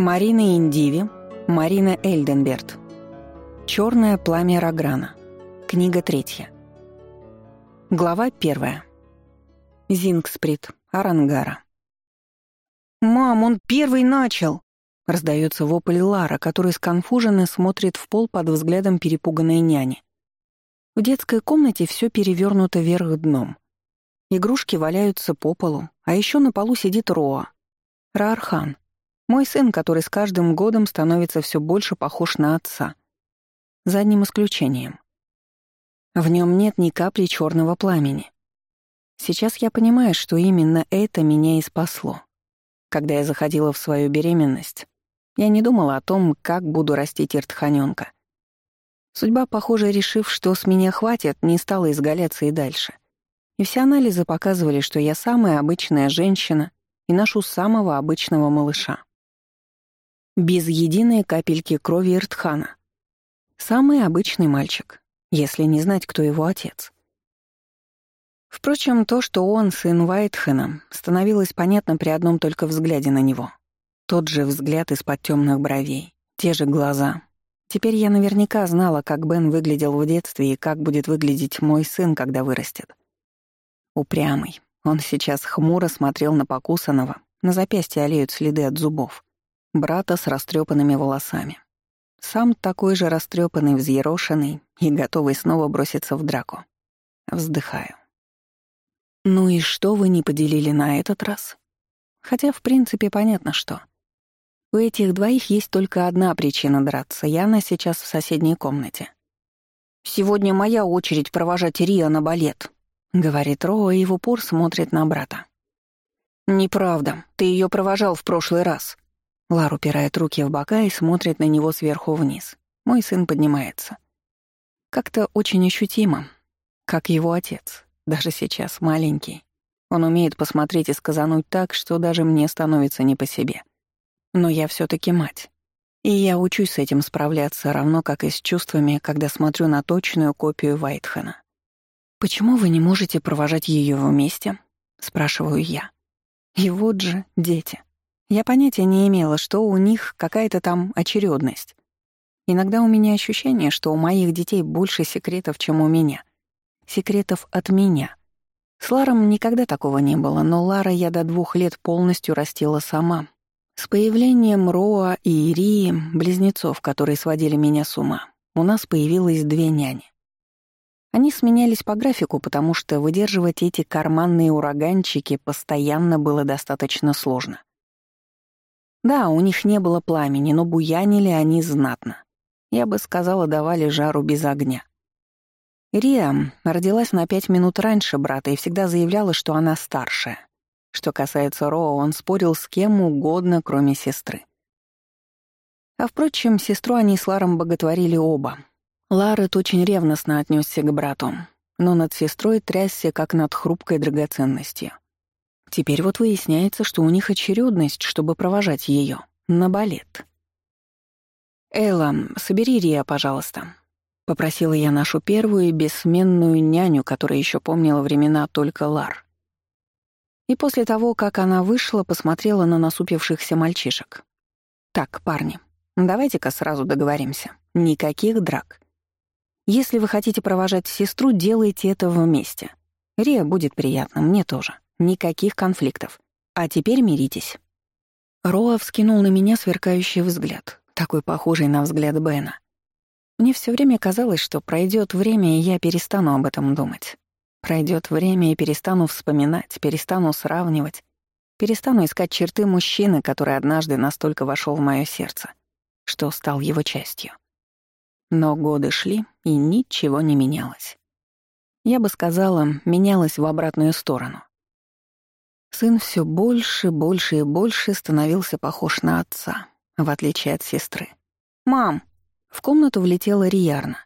Марина Индиви, Марина Эльденберт. Чёрное пламя Рограна». Книга третья. Глава первая. Зингсприт, Арангара. «Мам, он первый начал!» — раздается вопль Лара, который сконфуженно смотрит в пол под взглядом перепуганной няни. В детской комнате все перевернуто вверх дном. Игрушки валяются по полу, а еще на полу сидит Роа. Раархан, мой сын, который с каждым годом становится все больше похож на отца. за одним исключением. В нем нет ни капли черного пламени. Сейчас я понимаю, что именно это меня и спасло. Когда я заходила в свою беременность, я не думала о том, как буду растить иртханёнка. Судьба, похоже, решив, что с меня хватит, не стала изгаляться и дальше. И все анализы показывали, что я самая обычная женщина и нашу самого обычного малыша без единой капельки крови Иртхана. Самый обычный мальчик, если не знать, кто его отец. Впрочем, то, что он сын Вайтхена, становилось понятно при одном только взгляде на него. Тот же взгляд из-под темных бровей, те же глаза. Теперь я наверняка знала, как Бен выглядел в детстве и как будет выглядеть мой сын, когда вырастет. Упрямый. Он сейчас хмуро смотрел на покусанного, на запястье олеют следы от зубов брата с растрепанными волосами. Сам такой же растрепанный, взъерошенный и готовый снова броситься в драку. Вздыхаю. «Ну и что вы не поделили на этот раз?» Хотя, в принципе, понятно, что. У этих двоих есть только одна причина драться. Яна сейчас в соседней комнате. «Сегодня моя очередь провожать Риа на балет», — говорит Роа и в упор смотрит на брата. «Неправда. Ты ее провожал в прошлый раз», Лар упирает руки в бока и смотрит на него сверху вниз. Мой сын поднимается. Как-то очень ощутимо. Как его отец. Даже сейчас, маленький. Он умеет посмотреть и сказануть так, что даже мне становится не по себе. Но я все таки мать. И я учусь с этим справляться, равно как и с чувствами, когда смотрю на точную копию Вайтхена. «Почему вы не можете провожать ее вместе?» — спрашиваю я. «И вот же дети. Я понятия не имела, что у них какая-то там очередность. Иногда у меня ощущение, что у моих детей больше секретов, чем у меня. Секретов от меня. С Ларом никогда такого не было, но Лара я до двух лет полностью растила сама. С появлением Роа и Ирии, близнецов, которые сводили меня с ума, у нас появилось две няни. Они сменялись по графику, потому что выдерживать эти карманные ураганчики постоянно было достаточно сложно. Да, у них не было пламени, но буянили они знатно. Я бы сказала, давали жару без огня. Рия родилась на пять минут раньше брата и всегда заявляла, что она старшая. Что касается Роу, он спорил с кем угодно, кроме сестры. А впрочем, сестру они с Ларом боготворили оба. Ларет очень ревностно отнесся к брату, но над сестрой трясся, как над хрупкой драгоценностью. Теперь вот выясняется, что у них очередность, чтобы провожать ее на балет. «Элла, собери Рия, пожалуйста», — попросила я нашу первую бессменную няню, которая еще помнила времена только Лар. И после того, как она вышла, посмотрела на насупившихся мальчишек. «Так, парни, давайте-ка сразу договоримся. Никаких драк. Если вы хотите провожать сестру, делайте это вместе. Рия будет приятно, мне тоже». Никаких конфликтов. А теперь миритесь». Роа вскинул на меня сверкающий взгляд, такой похожий на взгляд Бена. Мне все время казалось, что пройдет время, и я перестану об этом думать. Пройдет время, и перестану вспоминать, перестану сравнивать, перестану искать черты мужчины, который однажды настолько вошел в мое сердце, что стал его частью. Но годы шли, и ничего не менялось. Я бы сказала, менялось в обратную сторону. Сын все больше, больше и больше становился похож на отца, в отличие от сестры. «Мам!» В комнату влетела Риярна.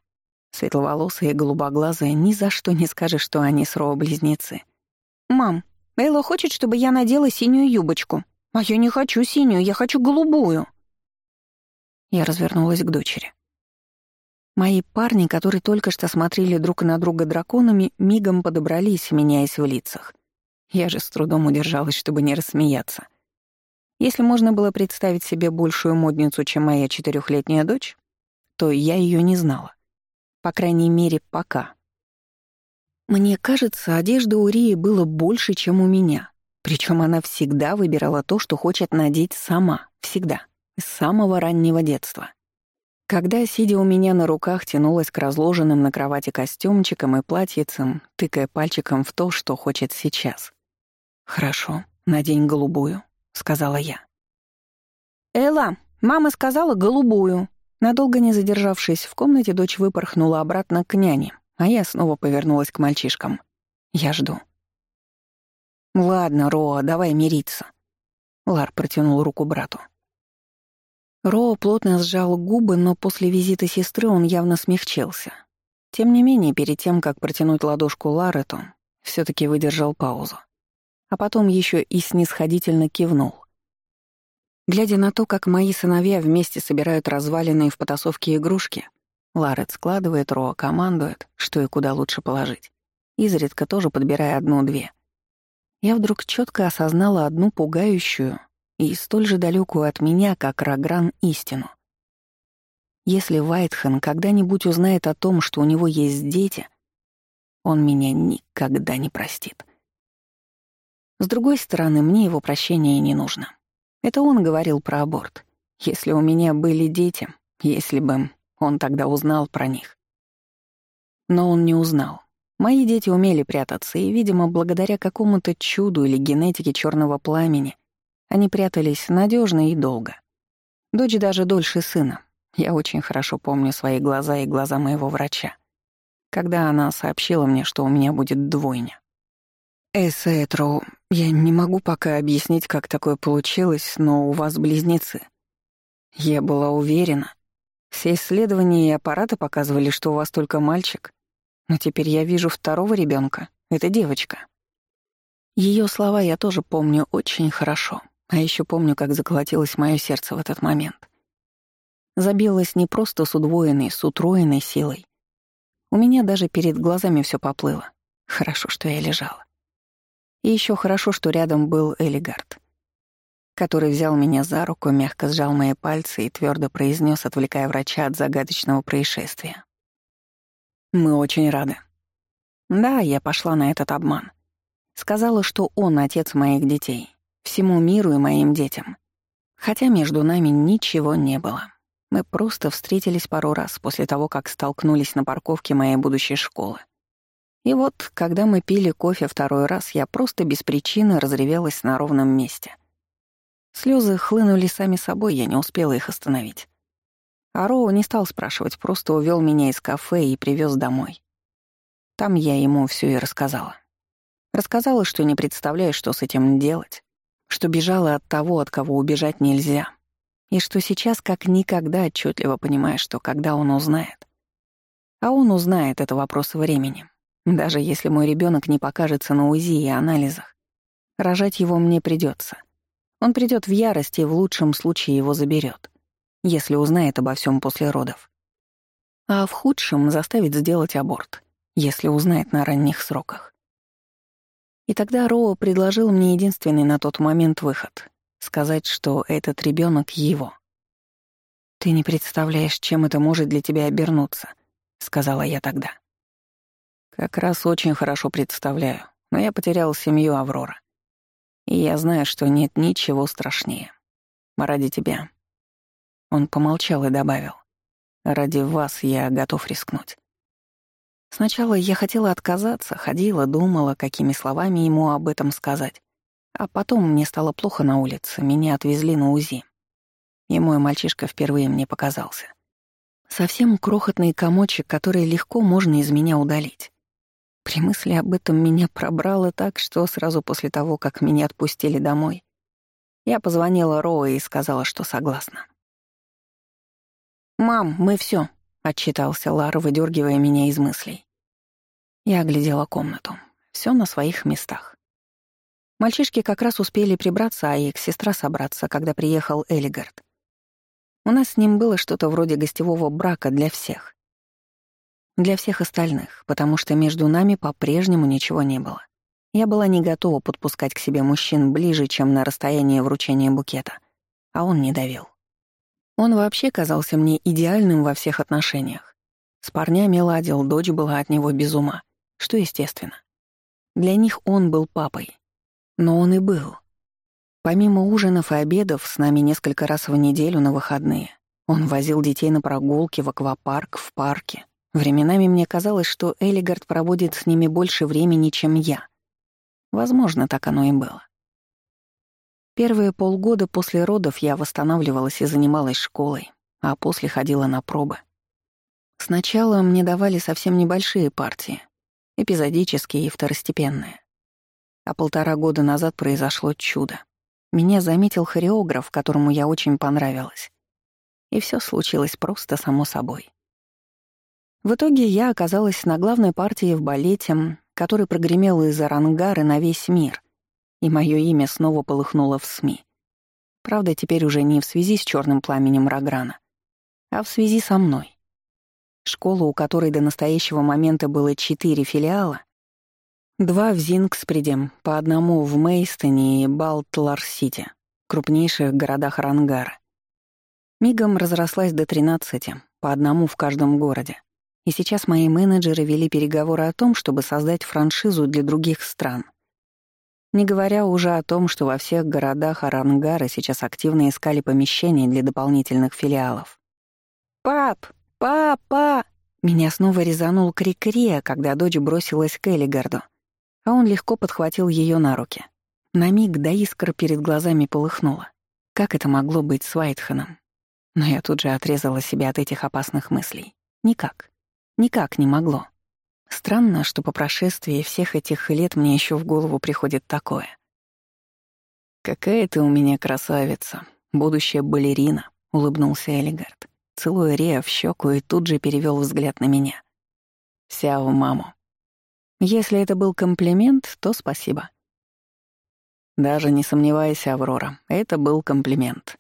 Светловолосая и голубоглазая ни за что не скажешь, что они с Роа-близнецы. «Мам, Элла хочет, чтобы я надела синюю юбочку. А я не хочу синюю, я хочу голубую». Я развернулась к дочери. Мои парни, которые только что смотрели друг на друга драконами, мигом подобрались, меняясь в лицах. Я же с трудом удержалась, чтобы не рассмеяться. Если можно было представить себе большую модницу, чем моя четырехлетняя дочь, то я ее не знала. По крайней мере, пока. Мне кажется, одежды у Рии было больше, чем у меня. Причем она всегда выбирала то, что хочет надеть сама. Всегда. С самого раннего детства. Когда, сидя у меня на руках, тянулась к разложенным на кровати костюмчикам и платьицам, тыкая пальчиком в то, что хочет сейчас. «Хорошо, надень голубую», — сказала я. «Элла, мама сказала голубую». Надолго не задержавшись в комнате, дочь выпорхнула обратно к няне, а я снова повернулась к мальчишкам. «Я жду». «Ладно, Роа, давай мириться». Лар протянул руку брату. Роа плотно сжал губы, но после визита сестры он явно смягчился. Тем не менее, перед тем, как протянуть ладошку Ларету, все таки выдержал паузу а потом еще и снисходительно кивнул. Глядя на то, как мои сыновья вместе собирают разваленные в потасовке игрушки, Ларет складывает, Роа командует, что и куда лучше положить, изредка тоже подбирая одну-две. Я вдруг четко осознала одну пугающую и столь же далекую от меня, как Рагран, истину. Если Вайтхен когда-нибудь узнает о том, что у него есть дети, он меня никогда не простит. С другой стороны, мне его прощения не нужно. Это он говорил про аборт. Если у меня были дети, если бы он тогда узнал про них. Но он не узнал. Мои дети умели прятаться, и, видимо, благодаря какому-то чуду или генетике черного пламени они прятались надежно и долго. Дочь даже дольше сына. Я очень хорошо помню свои глаза и глаза моего врача, когда она сообщила мне, что у меня будет двойня. Эсэтро, я не могу пока объяснить, как такое получилось, но у вас близнецы. Я была уверена. Все исследования и аппараты показывали, что у вас только мальчик. Но теперь я вижу второго ребенка. Это девочка. Ее слова я тоже помню очень хорошо. А еще помню, как заколотилось мое сердце в этот момент. Забилось не просто с удвоенной, с утроенной силой. У меня даже перед глазами все поплыло. Хорошо, что я лежала. И еще хорошо, что рядом был Элигард, который взял меня за руку, мягко сжал мои пальцы и твердо произнес, отвлекая врача от загадочного происшествия. «Мы очень рады». Да, я пошла на этот обман. Сказала, что он отец моих детей, всему миру и моим детям. Хотя между нами ничего не было. Мы просто встретились пару раз после того, как столкнулись на парковке моей будущей школы. И вот, когда мы пили кофе второй раз, я просто без причины разревелась на ровном месте. Слезы хлынули сами собой, я не успела их остановить. А Роу не стал спрашивать, просто увел меня из кафе и привез домой. Там я ему все и рассказала. Рассказала, что не представляю, что с этим делать, что бежала от того, от кого убежать нельзя, и что сейчас как никогда отчетливо понимаю, что когда он узнает. А он узнает, это вопрос времени. Даже если мой ребенок не покажется на УЗИ и анализах, рожать его мне придется. Он придет в ярость и в лучшем случае его заберет, если узнает обо всем после родов. А в худшем заставит сделать аборт, если узнает на ранних сроках. И тогда Роу предложил мне единственный на тот момент выход — сказать, что этот ребенок его. «Ты не представляешь, чем это может для тебя обернуться», — сказала я тогда. Как раз очень хорошо представляю, но я потерял семью Аврора. И я знаю, что нет ничего страшнее. Ради тебя. Он помолчал и добавил. Ради вас я готов рискнуть. Сначала я хотела отказаться, ходила, думала, какими словами ему об этом сказать. А потом мне стало плохо на улице, меня отвезли на УЗИ. И мой мальчишка впервые мне показался. Совсем крохотный комочек, который легко можно из меня удалить. При мысли об этом меня пробрало так, что сразу после того, как меня отпустили домой, я позвонила Роу и сказала, что согласна. «Мам, мы все, отчитался Лара, выдергивая меня из мыслей. Я оглядела комнату. Все на своих местах. Мальчишки как раз успели прибраться, а их сестра собраться, когда приехал Элигард. У нас с ним было что-то вроде гостевого брака для всех. Для всех остальных, потому что между нами по-прежнему ничего не было. Я была не готова подпускать к себе мужчин ближе, чем на расстояние вручения букета. А он не давил. Он вообще казался мне идеальным во всех отношениях. С парнями ладил, дочь была от него без ума, что естественно. Для них он был папой. Но он и был. Помимо ужинов и обедов, с нами несколько раз в неделю на выходные. Он возил детей на прогулки, в аквапарк, в парке — Временами мне казалось, что Элигард проводит с ними больше времени, чем я. Возможно, так оно и было. Первые полгода после родов я восстанавливалась и занималась школой, а после ходила на пробы. Сначала мне давали совсем небольшие партии, эпизодические и второстепенные. А полтора года назад произошло чудо. Меня заметил хореограф, которому я очень понравилась. И все случилось просто само собой. В итоге я оказалась на главной партии в балете, который прогремел из Арангары на весь мир, и мое имя снова полыхнуло в СМИ. Правда, теперь уже не в связи с черным пламенем Рограна, а в связи со мной. Школа, у которой до настоящего момента было четыре филиала, два в Зингспредем, по одному в Мейстоне и Балтлар-Сити, крупнейших городах Рангара. Мигом разрослась до 13, по одному в каждом городе. И сейчас мои менеджеры вели переговоры о том, чтобы создать франшизу для других стран. Не говоря уже о том, что во всех городах Арангара сейчас активно искали помещения для дополнительных филиалов. «Пап! Папа!» Меня снова резанул крик Рия, когда дочь бросилась к Элигарду, а он легко подхватил ее на руки. На миг до искр перед глазами полыхнуло. Как это могло быть с Вайтханом? Но я тут же отрезала себя от этих опасных мыслей. Никак. Никак не могло. Странно, что по прошествии всех этих лет мне еще в голову приходит такое. «Какая ты у меня красавица, будущая балерина», — улыбнулся Элигард, целуя Рея в щеку и тут же перевел взгляд на меня. «Вся в маму». Если это был комплимент, то спасибо. Даже не сомневайся, Аврора, это был комплимент.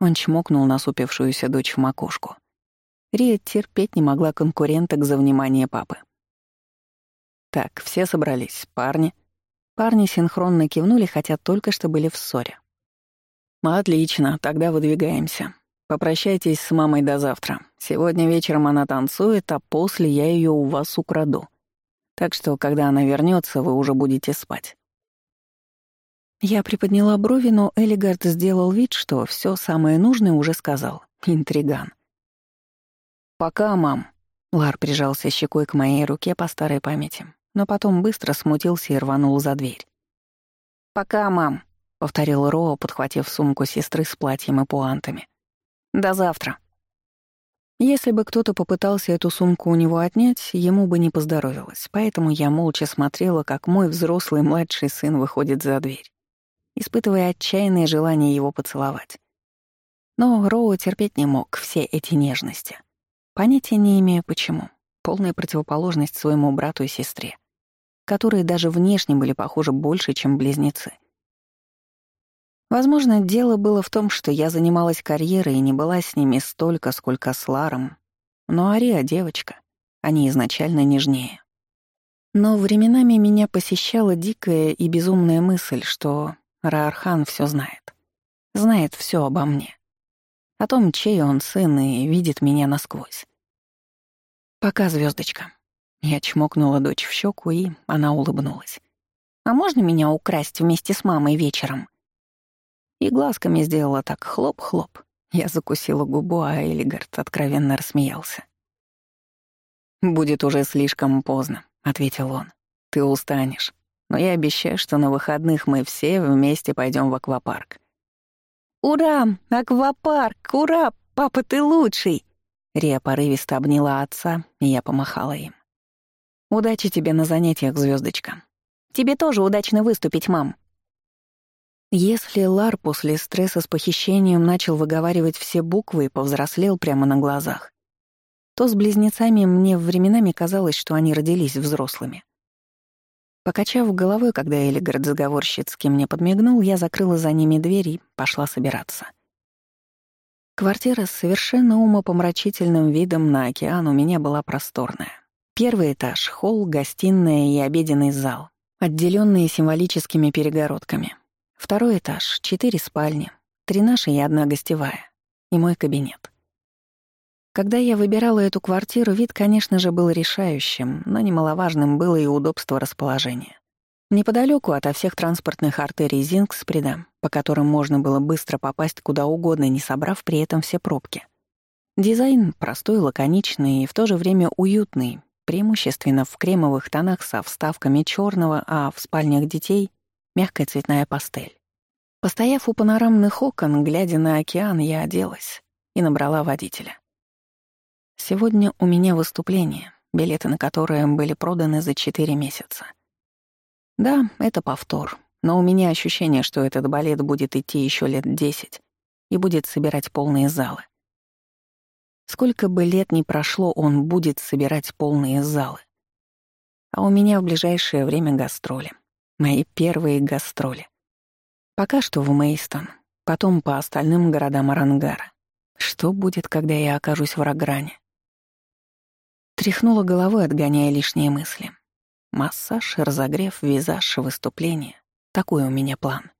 Он чмокнул насупившуюся дочь в макушку. Рия терпеть не могла конкуренток за внимание папы. Так, все собрались, парни. Парни синхронно кивнули, хотя только что были в ссоре. «Отлично, тогда выдвигаемся. Попрощайтесь с мамой до завтра. Сегодня вечером она танцует, а после я ее у вас украду. Так что, когда она вернется, вы уже будете спать». Я приподняла брови, но Элигард сделал вид, что все самое нужное уже сказал. Интриган. «Пока, мам». Лар прижался щекой к моей руке по старой памяти, но потом быстро смутился и рванул за дверь. «Пока, мам», — повторил Роа, подхватив сумку сестры с платьем и пуантами. «До завтра». Если бы кто-то попытался эту сумку у него отнять, ему бы не поздоровилось, поэтому я молча смотрела, как мой взрослый младший сын выходит за дверь, испытывая отчаянное желание его поцеловать. Но Роу терпеть не мог все эти нежности. Понятия не имею почему. Полная противоположность своему брату и сестре, которые даже внешне были похожи больше, чем близнецы. Возможно, дело было в том, что я занималась карьерой и не была с ними столько, сколько с Ларом. Но Ария — а девочка. Они изначально нежнее. Но временами меня посещала дикая и безумная мысль, что Раархан все знает. Знает все обо мне. А о том, чей он сын и видит меня насквозь. «Пока, звездочка. Я чмокнула дочь в щеку, и она улыбнулась. «А можно меня украсть вместе с мамой вечером?» И глазками сделала так хлоп-хлоп. Я закусила губу, а Элигард откровенно рассмеялся. «Будет уже слишком поздно», — ответил он. «Ты устанешь. Но я обещаю, что на выходных мы все вместе пойдем в аквапарк. «Ура! Аквапарк! Ура! Папа, ты лучший!» Рия порывисто обняла отца, и я помахала им. «Удачи тебе на занятиях, звездочка. Тебе тоже удачно выступить, мам!» Если Лар после стресса с похищением начал выговаривать все буквы и повзрослел прямо на глазах, то с близнецами мне временами казалось, что они родились взрослыми — Покачав головой, когда Элигард заговорщицки мне подмигнул, я закрыла за ними дверь и пошла собираться. Квартира с совершенно умопомрачительным видом на океан у меня была просторная. Первый этаж, холл, гостиная и обеденный зал, отделенные символическими перегородками. Второй этаж, четыре спальни, три наши и одна гостевая. И мой кабинет. Когда я выбирала эту квартиру, вид, конечно же, был решающим, но немаловажным было и удобство расположения. Неподалеку ото всех транспортных артерий Зингспреда, по которым можно было быстро попасть куда угодно, не собрав при этом все пробки. Дизайн простой, лаконичный и в то же время уютный, преимущественно в кремовых тонах со вставками черного, а в спальнях детей — мягкая цветная пастель. Постояв у панорамных окон, глядя на океан, я оделась и набрала водителя. Сегодня у меня выступление, билеты на которое были проданы за четыре месяца. Да, это повтор, но у меня ощущение, что этот балет будет идти еще лет 10 и будет собирать полные залы. Сколько бы лет ни прошло, он будет собирать полные залы. А у меня в ближайшее время гастроли. Мои первые гастроли. Пока что в Мейстон, потом по остальным городам Арангара. Что будет, когда я окажусь в Рагране? Тряхнула головой, отгоняя лишние мысли. Массаж, разогрев, визаж, выступление. Такой у меня план.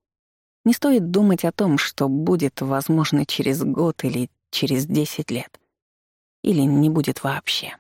Не стоит думать о том, что будет, возможно, через год или через 10 лет. Или не будет вообще.